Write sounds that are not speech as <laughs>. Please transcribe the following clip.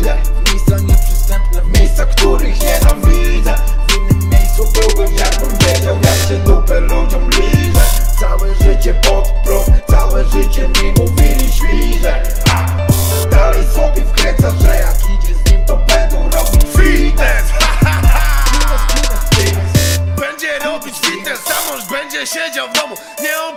idę W miejsca nieprzystępne, w miejsca, których nienawidzę W innym miejscu byłbym, jakbym wiedział Jak się dupę ludziom liże. Całe życie pod prąd, całe życie mi mówili świże dalej sobie wkręca, że jak idzie z nim to będą robić fitness. <laughs> Będzie robić fitness, a będzie siedział w domu. Nie on